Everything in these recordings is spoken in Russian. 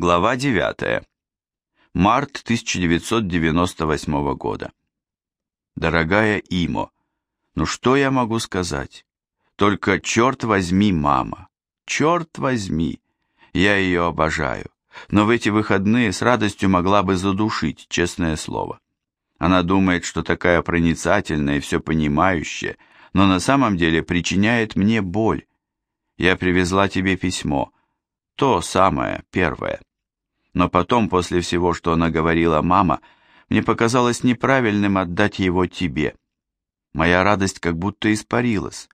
Глава 9. Март 1998 года. Дорогая Имо, ну что я могу сказать? Только черт возьми, мама. Черт возьми. Я ее обожаю. Но в эти выходные с радостью могла бы задушить, честное слово. Она думает, что такая проницательная и все понимающая, но на самом деле причиняет мне боль. Я привезла тебе письмо. То самое, первое. Но потом, после всего, что она говорила мама, мне показалось неправильным отдать его тебе. Моя радость как будто испарилась.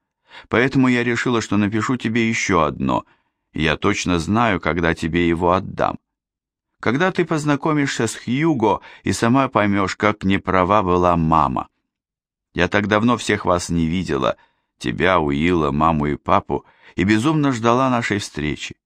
Поэтому я решила, что напишу тебе еще одно, я точно знаю, когда тебе его отдам. Когда ты познакомишься с Хьюго и сама поймешь, как неправа была мама. Я так давно всех вас не видела, тебя, Уилла, маму и папу, и безумно ждала нашей встречи.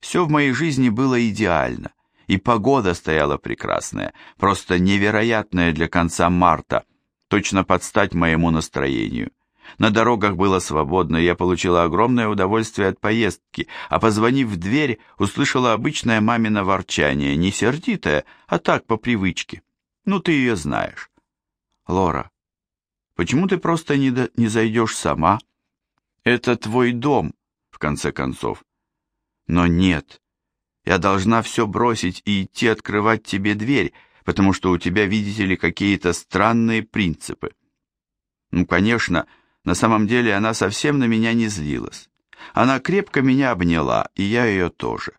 Все в моей жизни было идеально, и погода стояла прекрасная, просто невероятная для конца марта, точно под стать моему настроению. На дорогах было свободно, я получила огромное удовольствие от поездки, а позвонив в дверь, услышала обычное мамино ворчание, не сердитое, а так, по привычке. Ну, ты ее знаешь. Лора, почему ты просто не, до... не зайдешь сама? Это твой дом, в конце концов. Но нет, я должна все бросить и идти открывать тебе дверь, потому что у тебя, видите ли, какие-то странные принципы. Ну, конечно, на самом деле она совсем на меня не злилась. Она крепко меня обняла, и я ее тоже.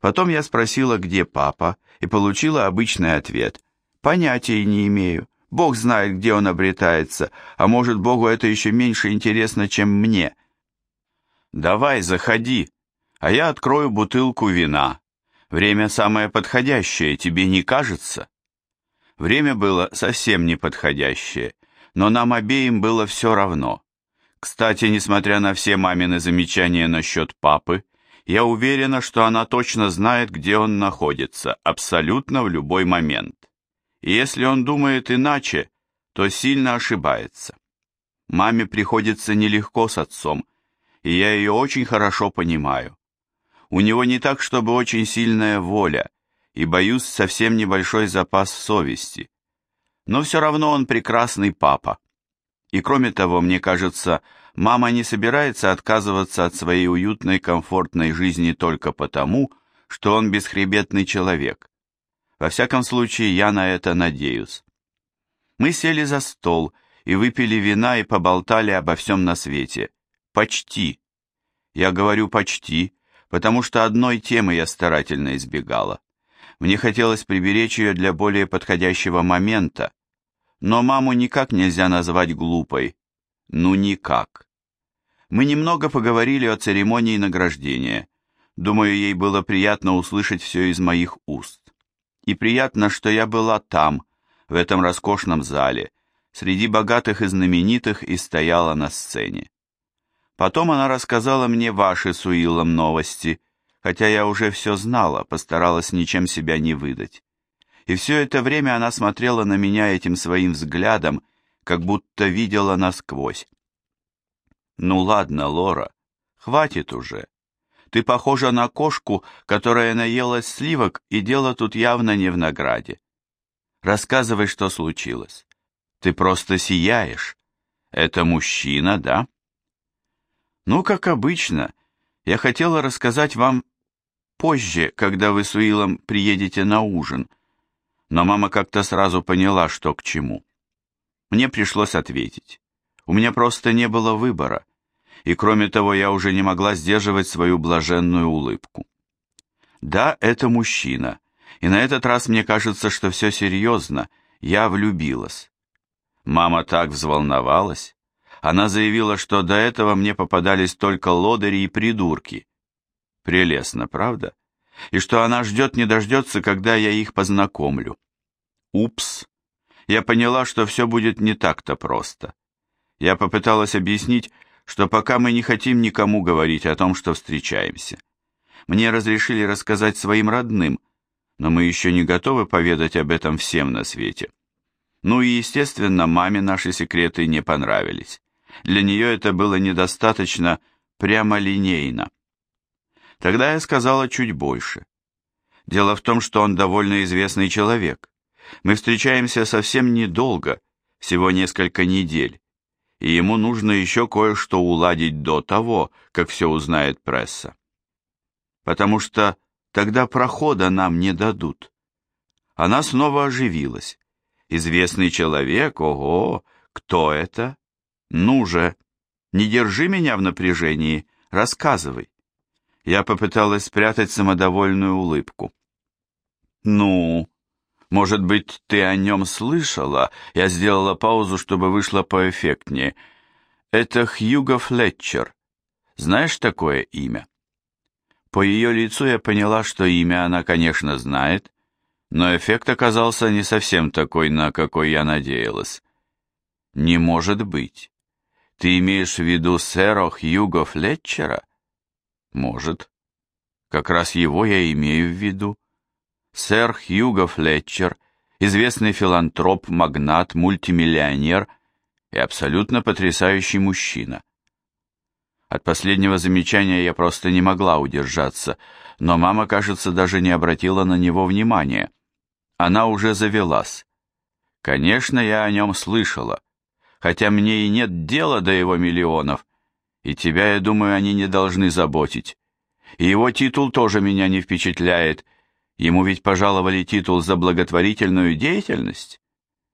Потом я спросила, где папа, и получила обычный ответ. Понятия не имею. Бог знает, где он обретается, а может, Богу это еще меньше интересно, чем мне. «Давай, заходи, а я открою бутылку вина. Время самое подходящее, тебе не кажется?» Время было совсем неподходящее, но нам обеим было все равно. Кстати, несмотря на все мамины замечания насчет папы, я уверена, что она точно знает, где он находится, абсолютно в любой момент. И если он думает иначе, то сильно ошибается. Маме приходится нелегко с отцом, и я ее очень хорошо понимаю. У него не так, чтобы очень сильная воля, и, боюсь, совсем небольшой запас совести. Но все равно он прекрасный папа. И кроме того, мне кажется, мама не собирается отказываться от своей уютной, комфортной жизни только потому, что он бесхребетный человек. Во всяком случае, я на это надеюсь. Мы сели за стол и выпили вина и поболтали обо всем на свете. Почти. Я говорю почти, потому что одной темы я старательно избегала. Мне хотелось приберечь ее для более подходящего момента, но маму никак нельзя назвать глупой. Ну никак. Мы немного поговорили о церемонии награждения. Думаю, ей было приятно услышать все из моих уст. И приятно, что я была там, в этом роскошном зале, среди богатых и знаменитых и стояла на сцене. Потом она рассказала мне ваши с Уиллом новости, хотя я уже все знала, постаралась ничем себя не выдать. И все это время она смотрела на меня этим своим взглядом, как будто видела насквозь. «Ну ладно, Лора, хватит уже. Ты похожа на кошку, которая наелась сливок, и дело тут явно не в награде. Рассказывай, что случилось. Ты просто сияешь. Это мужчина, да?» «Ну, как обычно, я хотела рассказать вам позже, когда вы с Уиллом приедете на ужин, но мама как-то сразу поняла, что к чему. Мне пришлось ответить. У меня просто не было выбора, и кроме того я уже не могла сдерживать свою блаженную улыбку. Да, это мужчина, и на этот раз мне кажется, что все серьезно, я влюбилась. Мама так взволновалась. Она заявила, что до этого мне попадались только лодыри и придурки, Прелестно, правда? И что она ждет не дождется, когда я их познакомлю. Упс. Я поняла, что все будет не так-то просто. Я попыталась объяснить, что пока мы не хотим никому говорить о том, что встречаемся. Мне разрешили рассказать своим родным, но мы еще не готовы поведать об этом всем на свете. Ну и, естественно, маме наши секреты не понравились. Для нее это было недостаточно прямолинейно. Тогда я сказала чуть больше. Дело в том, что он довольно известный человек. Мы встречаемся совсем недолго, всего несколько недель, и ему нужно еще кое-что уладить до того, как все узнает пресса. Потому что тогда прохода нам не дадут. Она снова оживилась. Известный человек, ого, кто это? Ну же, не держи меня в напряжении, рассказывай. Я попыталась спрятать самодовольную улыбку. Ну, может быть, ты о нем слышала? Я сделала паузу, чтобы вышло поэффектнее. Это Хьюго Флетчер. Знаешь такое имя? По ее лицу я поняла, что имя она, конечно, знает, но эффект оказался не совсем такой, на какой я надеялась. Не может быть. Ты имеешь в виду сэра Хьюго Флетчера? Может. Как раз его я имею в виду. Сэр Хьюго Флетчер, известный филантроп, магнат, мультимиллионер и абсолютно потрясающий мужчина. От последнего замечания я просто не могла удержаться, но мама, кажется, даже не обратила на него внимания. Она уже завелась. Конечно, я о нем слышала, хотя мне и нет дела до его миллионов, и тебя, я думаю, они не должны заботить. И его титул тоже меня не впечатляет, ему ведь пожаловали титул за благотворительную деятельность.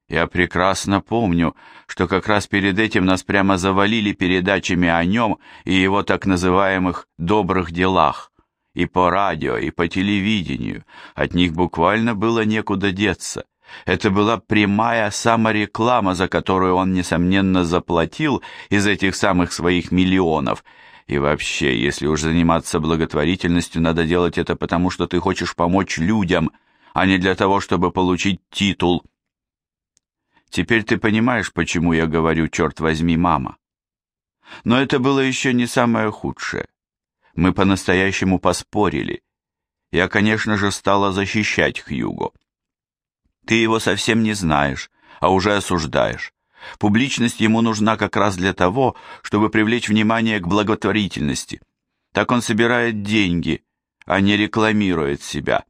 Я прекрасно помню, что как раз перед этим нас прямо завалили передачами о нем и его так называемых «добрых делах». И по радио, и по телевидению. От них буквально было некуда деться. Это была прямая самореклама, за которую он, несомненно, заплатил из этих самых своих миллионов. И вообще, если уж заниматься благотворительностью, надо делать это потому, что ты хочешь помочь людям, а не для того, чтобы получить титул. Теперь ты понимаешь, почему я говорю «черт возьми, мама». Но это было еще не самое худшее. Мы по-настоящему поспорили. Я, конечно же, стала защищать Хьюго. Ты его совсем не знаешь, а уже осуждаешь. Публичность ему нужна как раз для того, чтобы привлечь внимание к благотворительности. Так он собирает деньги, а не рекламирует себя.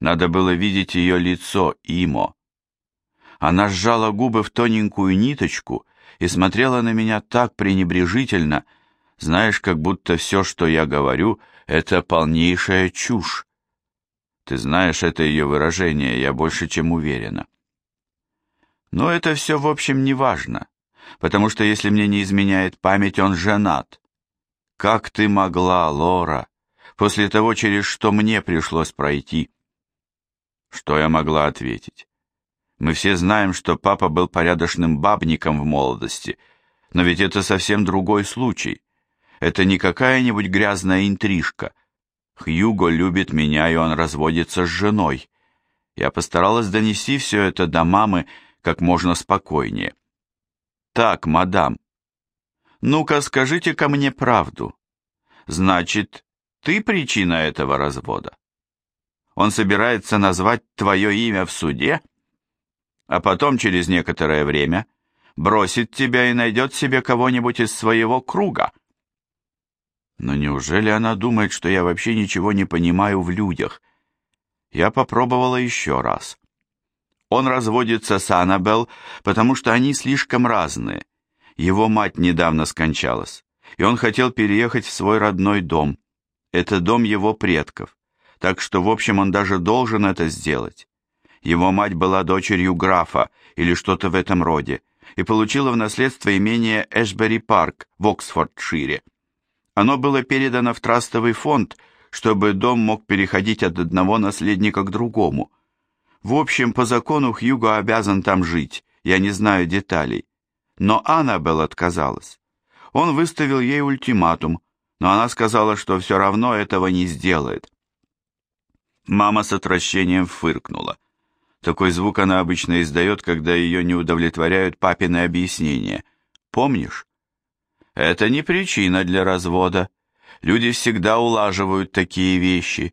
Надо было видеть ее лицо, Имо. Она сжала губы в тоненькую ниточку и смотрела на меня так пренебрежительно, знаешь, как будто все, что я говорю, это полнейшая чушь. Ты знаешь это ее выражение, я больше чем уверена. Но это все, в общем, не важно, потому что, если мне не изменяет память, он женат. Как ты могла, Лора, после того, через что мне пришлось пройти? Что я могла ответить? Мы все знаем, что папа был порядочным бабником в молодости, но ведь это совсем другой случай. Это не какая-нибудь грязная интрижка. Хьюго любит меня, и он разводится с женой. Я постаралась донести все это до мамы как можно спокойнее. Так, мадам, ну-ка скажите ко мне правду. Значит, ты причина этого развода? Он собирается назвать твое имя в суде? — а потом через некоторое время бросит тебя и найдет себе кого-нибудь из своего круга. Но неужели она думает, что я вообще ничего не понимаю в людях? Я попробовала еще раз. Он разводится с Аннабелл, потому что они слишком разные. Его мать недавно скончалась, и он хотел переехать в свой родной дом. Это дом его предков, так что, в общем, он даже должен это сделать. Его мать была дочерью графа или что-то в этом роде и получила в наследство имение Эшбери-парк в Оксфордшире. Оно было передано в трастовый фонд, чтобы дом мог переходить от одного наследника к другому. В общем, по закону Хьюго обязан там жить, я не знаю деталей. Но Аннабелл отказалась. Он выставил ей ультиматум, но она сказала, что все равно этого не сделает. Мама с отвращением фыркнула. Такой звук она обычно издает, когда ее не удовлетворяют папины объяснения. Помнишь? Это не причина для развода. Люди всегда улаживают такие вещи.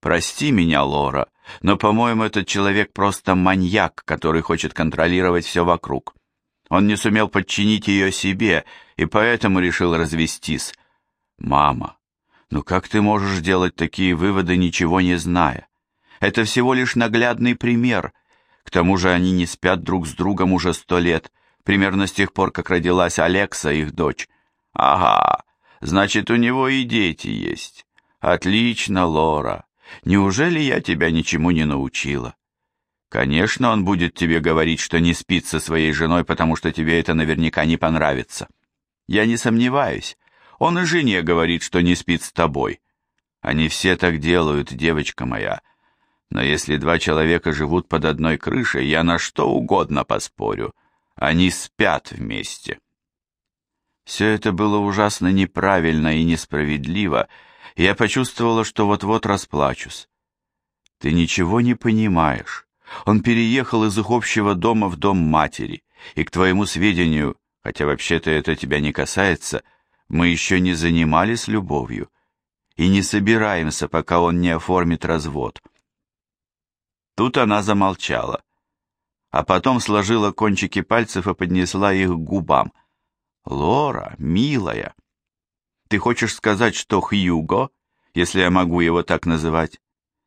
Прости меня, Лора, но, по-моему, этот человек просто маньяк, который хочет контролировать все вокруг. Он не сумел подчинить ее себе, и поэтому решил развестись. Мама, Но как ты можешь делать такие выводы, ничего не зная? Это всего лишь наглядный пример. К тому же они не спят друг с другом уже сто лет, примерно с тех пор, как родилась Алекса, их дочь. Ага, значит, у него и дети есть. Отлично, Лора. Неужели я тебя ничему не научила? Конечно, он будет тебе говорить, что не спит со своей женой, потому что тебе это наверняка не понравится. Я не сомневаюсь. Он и жене говорит, что не спит с тобой. Они все так делают, девочка моя. Но если два человека живут под одной крышей, я на что угодно поспорю. Они спят вместе. Все это было ужасно неправильно и несправедливо, и я почувствовала, что вот-вот расплачусь. Ты ничего не понимаешь. Он переехал из их общего дома в дом матери, и, к твоему сведению, хотя вообще-то это тебя не касается, мы еще не занимались любовью и не собираемся, пока он не оформит развод. Тут она замолчала, а потом сложила кончики пальцев и поднесла их к губам. «Лора, милая, ты хочешь сказать, что Хьюго, если я могу его так называть,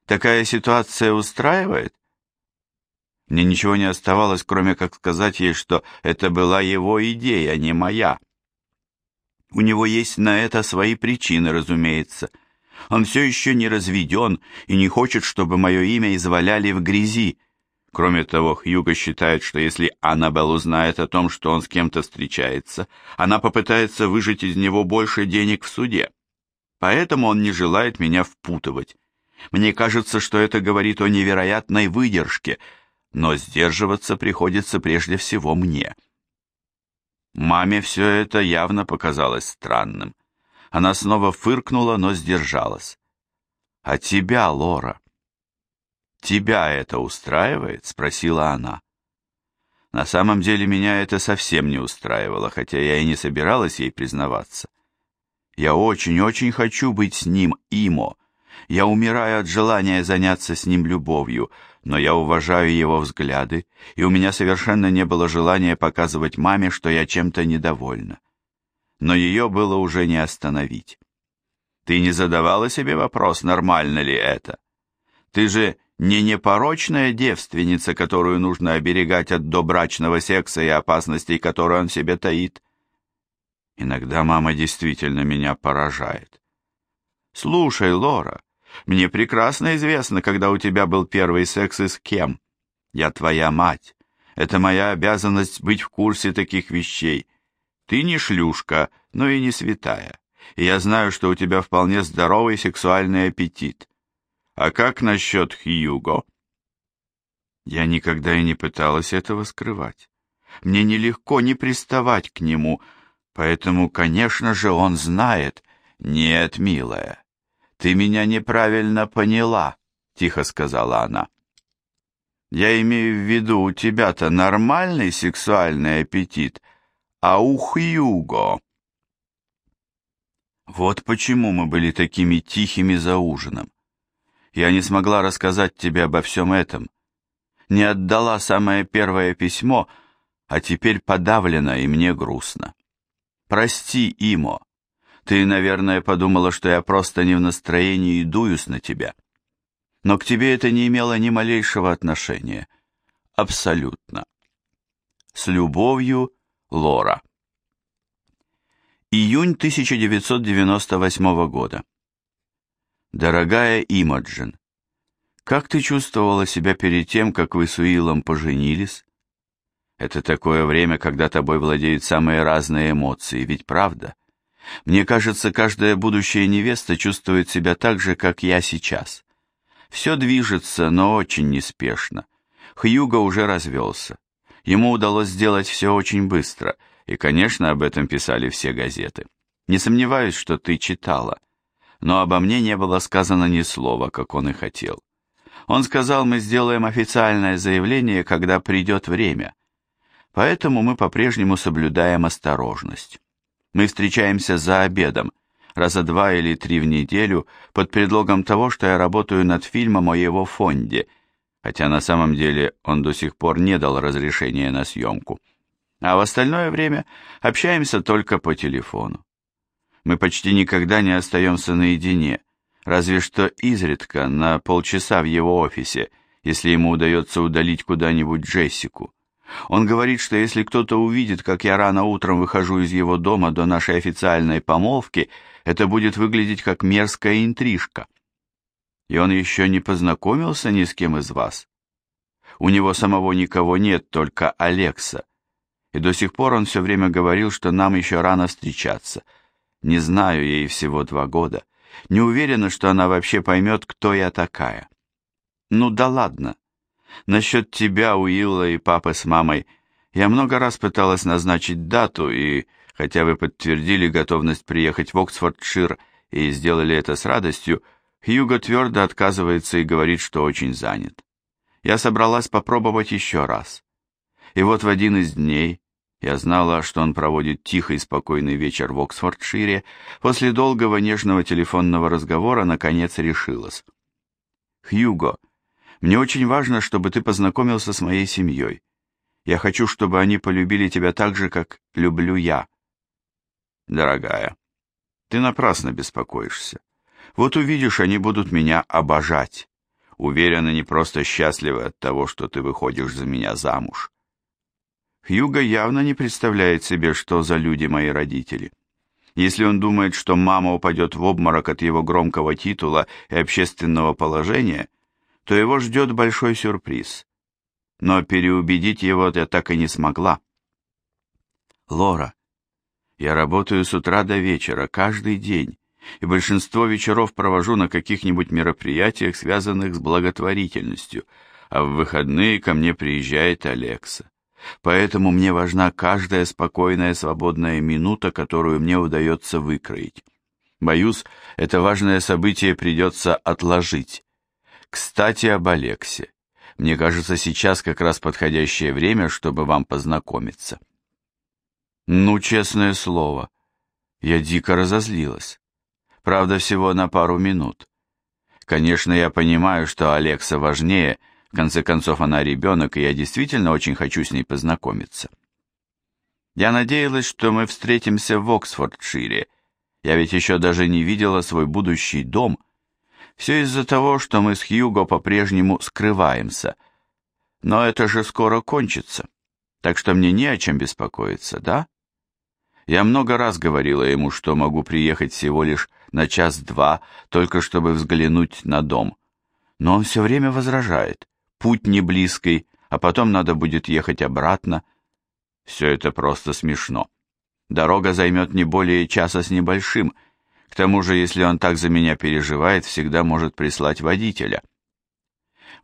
такая ситуация устраивает?» Мне ничего не оставалось, кроме как сказать ей, что это была его идея, а не моя. У него есть на это свои причины, разумеется. Он все еще не разведен и не хочет, чтобы мое имя изваляли в грязи. Кроме того, Хьюго считает, что если Аннабелл узнает о том, что он с кем-то встречается, она попытается выжать из него больше денег в суде. Поэтому он не желает меня впутывать. Мне кажется, что это говорит о невероятной выдержке — но сдерживаться приходится прежде всего мне. Маме все это явно показалось странным. Она снова фыркнула, но сдержалась. «А тебя, Лора?» «Тебя это устраивает?» — спросила она. На самом деле меня это совсем не устраивало, хотя я и не собиралась ей признаваться. Я очень-очень хочу быть с ним, Имо. Я умираю от желания заняться с ним любовью, но я уважаю его взгляды, и у меня совершенно не было желания показывать маме, что я чем-то недовольна. Но ее было уже не остановить. Ты не задавала себе вопрос, нормально ли это? Ты же не непорочная девственница, которую нужно оберегать от добрачного секса и опасностей, которые он себе таит. Иногда мама действительно меня поражает. Слушай, Лора, мне прекрасно известно, когда у тебя был первый секс и с кем. Я твоя мать. Это моя обязанность быть в курсе таких вещей. Ты не шлюшка, но и не святая. И я знаю, что у тебя вполне здоровый сексуальный аппетит. А как насчет Хьюго? Я никогда и не пыталась этого скрывать. Мне нелегко не приставать к нему, поэтому, конечно же, он знает. Нет, милая, «Ты меня неправильно поняла», — тихо сказала она. «Я имею в виду, у тебя-то нормальный сексуальный аппетит, а у Хьюго...» Вот почему мы были такими тихими за ужином. Я не смогла рассказать тебе обо всем этом. Не отдала самое первое письмо, а теперь подавлена, и мне грустно. Прости, Имо. Ты, наверное, подумала, что я просто не в настроении и дуюсь на тебя. Но к тебе это не имело ни малейшего отношения. Абсолютно. С любовью, Лора. Июнь 1998 года. Дорогая Имаджин, как ты чувствовала себя перед тем, как вы с Уиллом поженились? Это такое время, когда тобой владеют самые разные эмоции, ведь правда? Мне кажется, каждая будущая невеста чувствует себя так же, как я сейчас. Все движется, но очень неспешно. Хьюго уже развелся. Ему удалось сделать все очень быстро, и, конечно, об этом писали все газеты. Не сомневаюсь, что ты читала. Но обо мне не было сказано ни слова, как он и хотел. Он сказал, мы сделаем официальное заявление, когда придет время. Поэтому мы по-прежнему соблюдаем осторожность. Мы встречаемся за обедом, раза два или три в неделю, под предлогом того, что я работаю над фильмом о его фонде, хотя на самом деле он до сих пор не дал разрешения на съемку. А в остальное время общаемся только по телефону. Мы почти никогда не остаемся наедине, разве что изредка на полчаса в его офисе, если ему удается удалить куда-нибудь Джессику. Он говорит, что если кто-то увидит, как я рано утром выхожу из его дома до нашей официальной помолвки, это будет выглядеть как мерзкая интрижка. И он еще не познакомился ни с кем из вас. У него самого никого нет, только Алекса. И до сих пор он все время говорил, что нам еще рано встречаться. Не знаю, ей всего два года. Не уверена, что она вообще поймет, кто я такая. Ну да ладно. Насчет тебя, Уилла и папы с мамой, я много раз пыталась назначить дату, и, хотя вы подтвердили готовность приехать в Оксфордшир и сделали это с радостью, Хьюго твердо отказывается и говорит, что очень занят. Я собралась попробовать еще раз. И вот в один из дней, я знала, что он проводит тихий и спокойный вечер в Оксфордшире, после долгого нежного телефонного разговора наконец решилась. «Хьюго, мне очень важно, чтобы ты познакомился с моей семьей. Я хочу, чтобы они полюбили тебя так же, как люблю я. Дорогая, ты напрасно беспокоишься. Вот увидишь, они будут меня обожать. Уверен, они просто счастливы от того, что ты выходишь за меня замуж. Хьюго явно не представляет себе, что за люди мои родители. Если он думает, что мама упадет в обморок от его громкого титула и общественного положения, то его ждет большой сюрприз. Но переубедить его я так и не смогла. Лора, я работаю с утра до вечера, каждый день, и большинство вечеров провожу на каких-нибудь мероприятиях, связанных с благотворительностью, а в выходные ко мне приезжает Алекса. Поэтому мне важна каждая спокойная свободная минута, которую мне удается выкроить. Боюсь, это важное событие придется отложить. Кстати, об Алексе. Мне кажется, сейчас как раз подходящее время, чтобы вам познакомиться. Ну, честное слово, я дико разозлилась. Правда, всего на пару минут. Конечно, я понимаю, что Алекса важнее, в конце концов, она ребенок, и я действительно очень хочу с ней познакомиться. Я надеялась, что мы встретимся в Оксфордшире. Я ведь еще даже не видела свой будущий дом, все из-за того, что мы с Хьюго по-прежнему скрываемся. Но это же скоро кончится, так что мне не о чем беспокоиться, да? Я много раз говорила ему, что могу приехать всего лишь на час-два, только чтобы взглянуть на дом. Но он все время возражает. Путь не близкий, а потом надо будет ехать обратно. Все это просто смешно. Дорога займет не более часа с небольшим, к тому же, если он так за меня переживает, всегда может прислать водителя.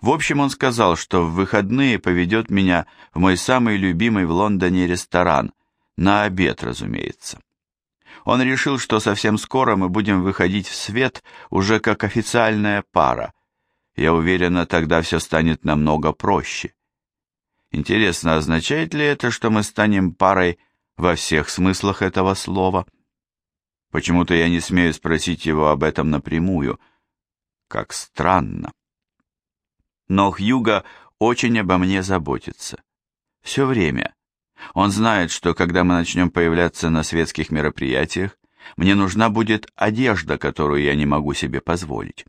В общем, он сказал, что в выходные поведет меня в мой самый любимый в Лондоне ресторан, на обед, разумеется. Он решил, что совсем скоро мы будем выходить в свет уже как официальная пара. Я уверена, тогда все станет намного проще. Интересно, означает ли это, что мы станем парой во всех смыслах этого слова? Почему-то я не смею спросить его об этом напрямую. Как странно. Но Хьюга очень обо мне заботится. Все время. Он знает, что когда мы начнем появляться на светских мероприятиях, мне нужна будет одежда, которую я не могу себе позволить.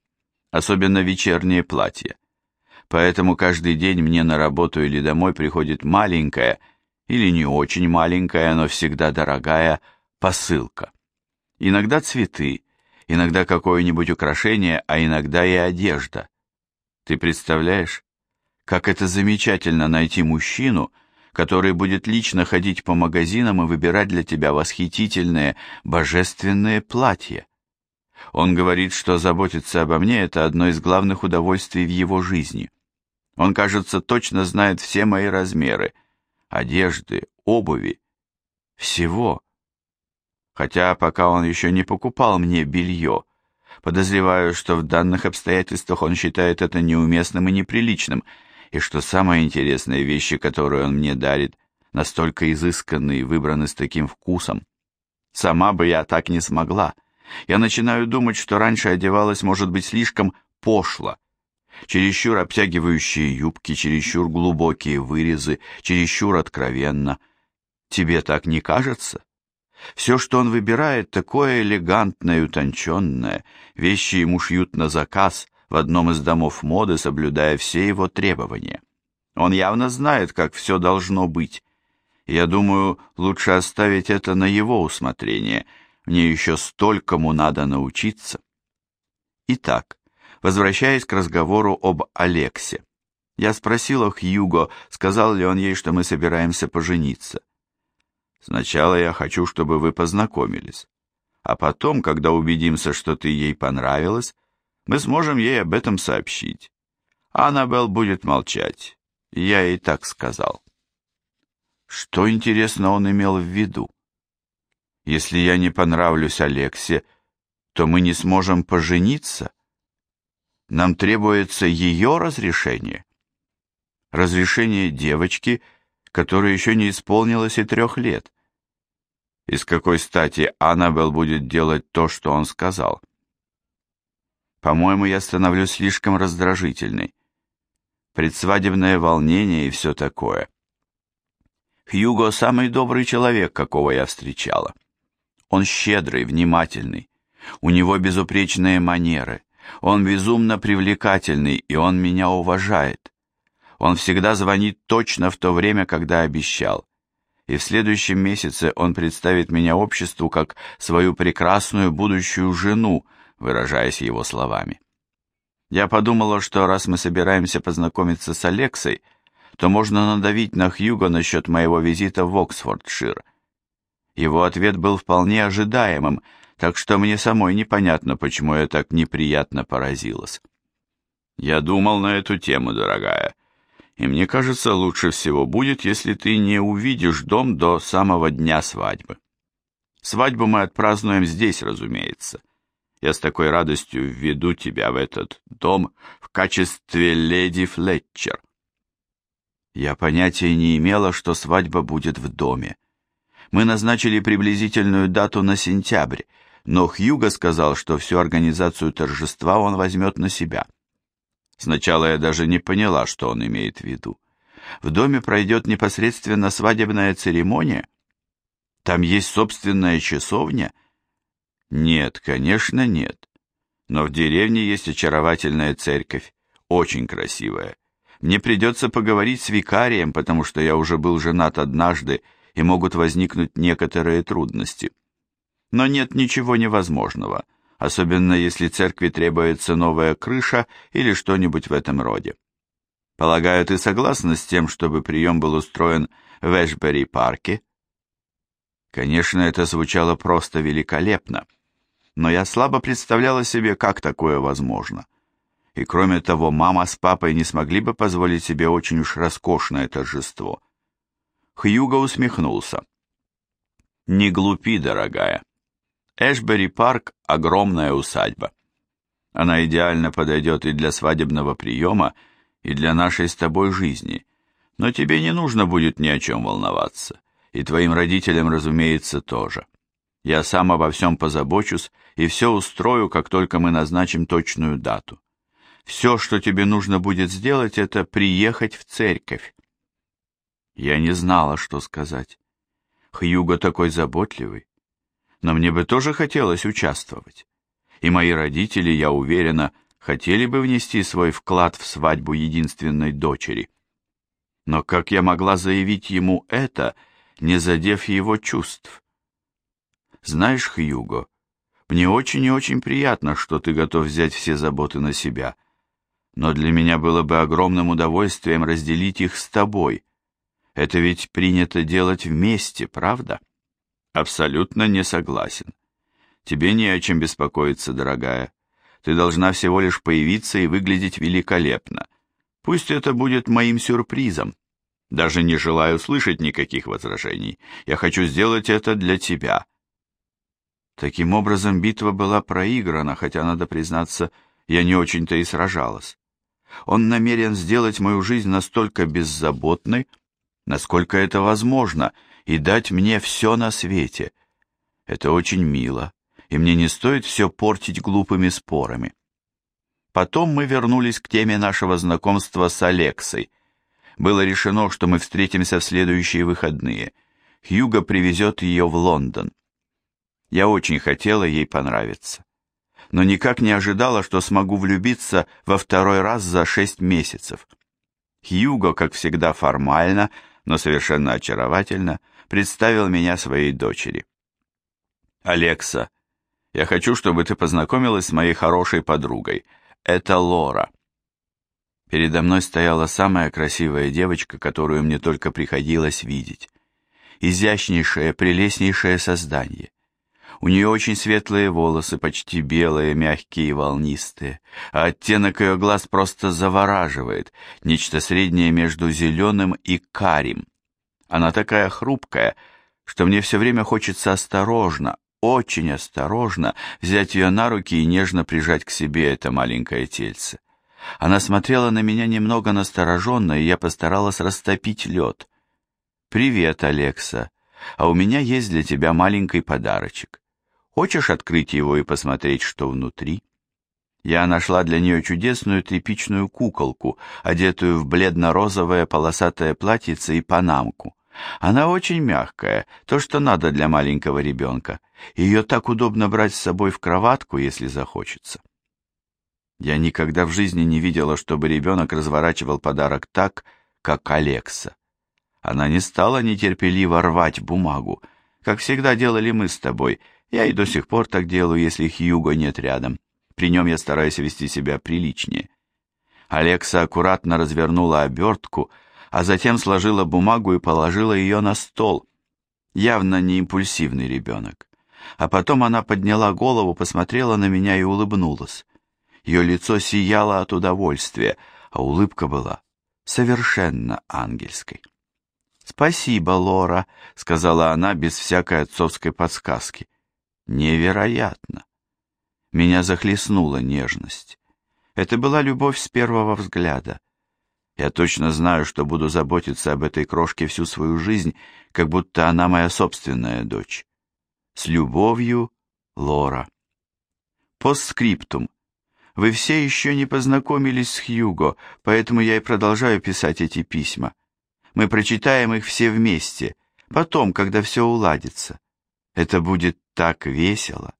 Особенно вечернее платье. Поэтому каждый день мне на работу или домой приходит маленькая, или не очень маленькая, но всегда дорогая посылка. Иногда цветы, иногда какое-нибудь украшение, а иногда и одежда. Ты представляешь, как это замечательно найти мужчину, который будет лично ходить по магазинам и выбирать для тебя восхитительные, божественные платья. Он говорит, что заботиться обо мне – это одно из главных удовольствий в его жизни. Он, кажется, точно знает все мои размеры, одежды, обуви, всего хотя пока он еще не покупал мне белье. Подозреваю, что в данных обстоятельствах он считает это неуместным и неприличным, и что самые интересные вещи, которые он мне дарит, настолько изысканные и выбраны с таким вкусом. Сама бы я так не смогла. Я начинаю думать, что раньше одевалась, может быть, слишком пошло. Чересчур обтягивающие юбки, чересчур глубокие вырезы, чересчур откровенно. Тебе так не кажется? Все, что он выбирает, такое элегантное и утонченное. Вещи ему шьют на заказ в одном из домов моды, соблюдая все его требования. Он явно знает, как все должно быть. Я думаю, лучше оставить это на его усмотрение. Мне еще столькому надо научиться. Итак, возвращаясь к разговору об Алексе. Я спросила Хьюго, сказал ли он ей, что мы собираемся пожениться. Сначала я хочу, чтобы вы познакомились. А потом, когда убедимся, что ты ей понравилась, мы сможем ей об этом сообщить. Аннабелл будет молчать. Я ей так сказал. Что, интересно, он имел в виду? Если я не понравлюсь Алексе, то мы не сможем пожениться? Нам требуется ее разрешение? Разрешение девочки, которой еще не исполнилось и трех лет. И с какой стати Аннабелл будет делать то, что он сказал? По-моему, я становлюсь слишком раздражительной. Предсвадебное волнение и все такое. Хьюго самый добрый человек, какого я встречала. Он щедрый, внимательный. У него безупречные манеры. Он безумно привлекательный, и он меня уважает. Он всегда звонит точно в то время, когда обещал. И в следующем месяце он представит меня обществу как свою прекрасную будущую жену, выражаясь его словами. Я подумала, что раз мы собираемся познакомиться с Алексой, то можно надавить на Хьюго насчет моего визита в Оксфордшир. Его ответ был вполне ожидаемым, так что мне самой непонятно, почему я так неприятно поразилась. Я думал на эту тему, дорогая, и мне кажется, лучше всего будет, если ты не увидишь дом до самого дня свадьбы. Свадьбу мы отпразднуем здесь, разумеется. Я с такой радостью введу тебя в этот дом в качестве леди Флетчер. Я понятия не имела, что свадьба будет в доме. Мы назначили приблизительную дату на сентябрь, но Хьюго сказал, что всю организацию торжества он возьмет на себя. Сначала я даже не поняла, что он имеет в виду. В доме пройдет непосредственно свадебная церемония? Там есть собственная часовня? Нет, конечно, нет. Но в деревне есть очаровательная церковь, очень красивая. Мне придется поговорить с викарием, потому что я уже был женат однажды, и могут возникнуть некоторые трудности. Но нет ничего невозможного особенно если церкви требуется новая крыша или что-нибудь в этом роде. Полагаю, ты согласна с тем, чтобы прием был устроен в Эшбери-парке? Конечно, это звучало просто великолепно, но я слабо представляла себе, как такое возможно. И кроме того, мама с папой не смогли бы позволить себе очень уж роскошное торжество. Хьюго усмехнулся. «Не глупи, дорогая. Эшбери-парк – огромная усадьба. Она идеально подойдет и для свадебного приема, и для нашей с тобой жизни. Но тебе не нужно будет ни о чем волноваться. И твоим родителям, разумеется, тоже. Я сам обо всем позабочусь и все устрою, как только мы назначим точную дату. Все, что тебе нужно будет сделать, это приехать в церковь. Я не знала, что сказать. Хьюго такой заботливый но мне бы тоже хотелось участвовать. И мои родители, я уверена, хотели бы внести свой вклад в свадьбу единственной дочери. Но как я могла заявить ему это, не задев его чувств? Знаешь, Хьюго, мне очень и очень приятно, что ты готов взять все заботы на себя. Но для меня было бы огромным удовольствием разделить их с тобой. Это ведь принято делать вместе, правда? Абсолютно не согласен. Тебе не о чем беспокоиться, дорогая. Ты должна всего лишь появиться и выглядеть великолепно. Пусть это будет моим сюрпризом. Даже не желаю слышать никаких возражений. Я хочу сделать это для тебя. Таким образом, битва была проиграна, хотя, надо признаться, я не очень-то и сражалась. Он намерен сделать мою жизнь настолько беззаботной, насколько это возможно, и дать мне все на свете. Это очень мило, и мне не стоит все портить глупыми спорами. Потом мы вернулись к теме нашего знакомства с Алексой. Было решено, что мы встретимся в следующие выходные. Хьюго привезет ее в Лондон. Я очень хотела ей понравиться, но никак не ожидала, что смогу влюбиться во второй раз за шесть месяцев. Хьюго, как всегда формально, но совершенно очаровательно, представил меня своей дочери. «Алекса, я хочу, чтобы ты познакомилась с моей хорошей подругой. Это Лора». Передо мной стояла самая красивая девочка, которую мне только приходилось видеть. Изящнейшее, прелестнейшее создание. У нее очень светлые волосы, почти белые, мягкие и волнистые, а оттенок ее глаз просто завораживает, нечто среднее между зеленым и карим. Она такая хрупкая, что мне все время хочется осторожно, очень осторожно взять ее на руки и нежно прижать к себе это маленькое тельце. Она смотрела на меня немного настороженно, и я постаралась растопить лед. «Привет, Алекса. А у меня есть для тебя маленький подарочек. Хочешь открыть его и посмотреть, что внутри?» Я нашла для нее чудесную тряпичную куколку, одетую в бледно-розовое полосатое платьице и панамку. Она очень мягкая, то, что надо для маленького ребенка. Ее так удобно брать с собой в кроватку, если захочется. Я никогда в жизни не видела, чтобы ребенок разворачивал подарок так, как Алекса. Она не стала нетерпеливо рвать бумагу, как всегда делали мы с тобой. Я и до сих пор так делаю, если Хьюго нет рядом. При нем я стараюсь вести себя приличнее. Алекса аккуратно развернула обертку, а затем сложила бумагу и положила ее на стол. Явно не импульсивный ребенок. А потом она подняла голову, посмотрела на меня и улыбнулась. Ее лицо сияло от удовольствия, а улыбка была совершенно ангельской. «Спасибо, Лора», — сказала она без всякой отцовской подсказки. «Невероятно!» Меня захлестнула нежность. Это была любовь с первого взгляда. Я точно знаю, что буду заботиться об этой крошке всю свою жизнь, как будто она моя собственная дочь. С любовью, Лора. Постскриптум. Вы все еще не познакомились с Хьюго, поэтому я и продолжаю писать эти письма. Мы прочитаем их все вместе, потом, когда все уладится. Это будет так весело.